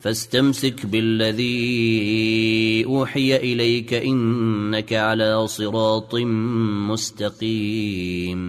فاستمسك بالذي أوحي إليك إنك على صراط مستقيم.